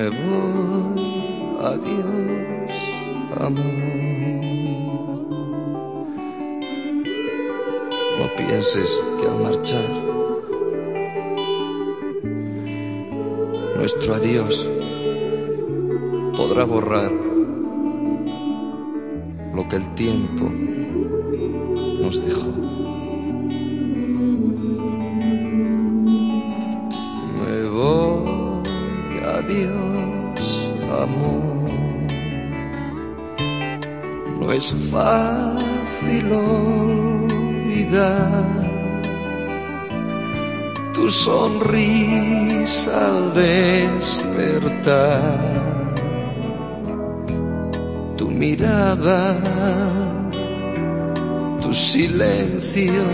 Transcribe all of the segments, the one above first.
Me voy, adiós, amor. No pienses que al marchar nuestro adiós podrá borrar lo que el tiempo nos dejó. Me voy, adiós, amor. No es fácil olvidar tu sonrisa al despertar, tu mirada, tu silencio,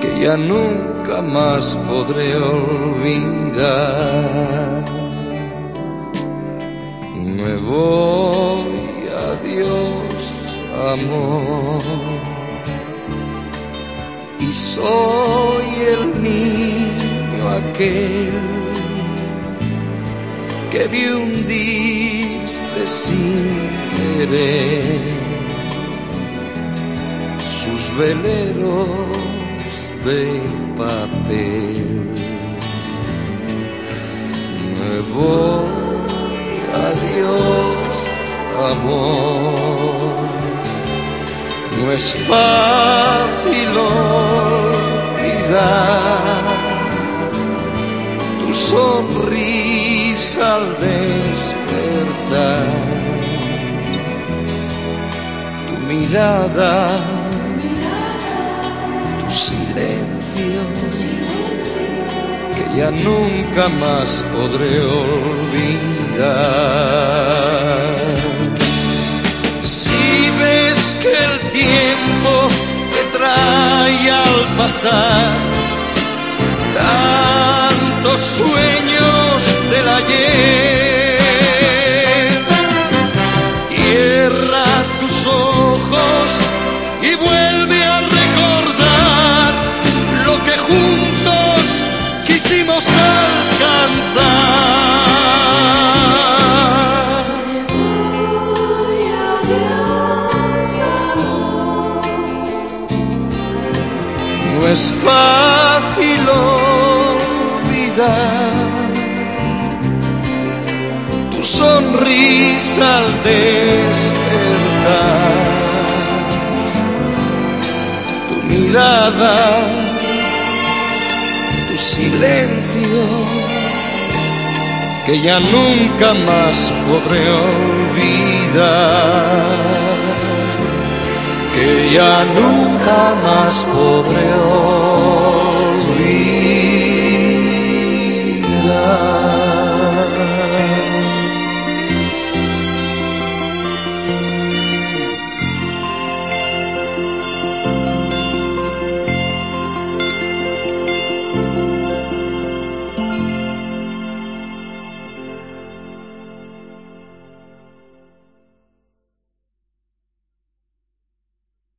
que ya nunca más podré olvidar. Me voy, adiós, amor y soy el niño aquel que vi hundirse sin querer sus veleros de papel. Me voy, adiós, amor. No es fácil olvidar tu sonrisa al despertar, tu mirada, tu silencio, que ya nunca más podré olvidar. Si ves que el tiempo te trae al pasar tantos sueños es fácil olvidar tu sonrisa al despertar, tu mirada, tu silencio, que ya nunca más podré olvidar. Que ya nunca más podré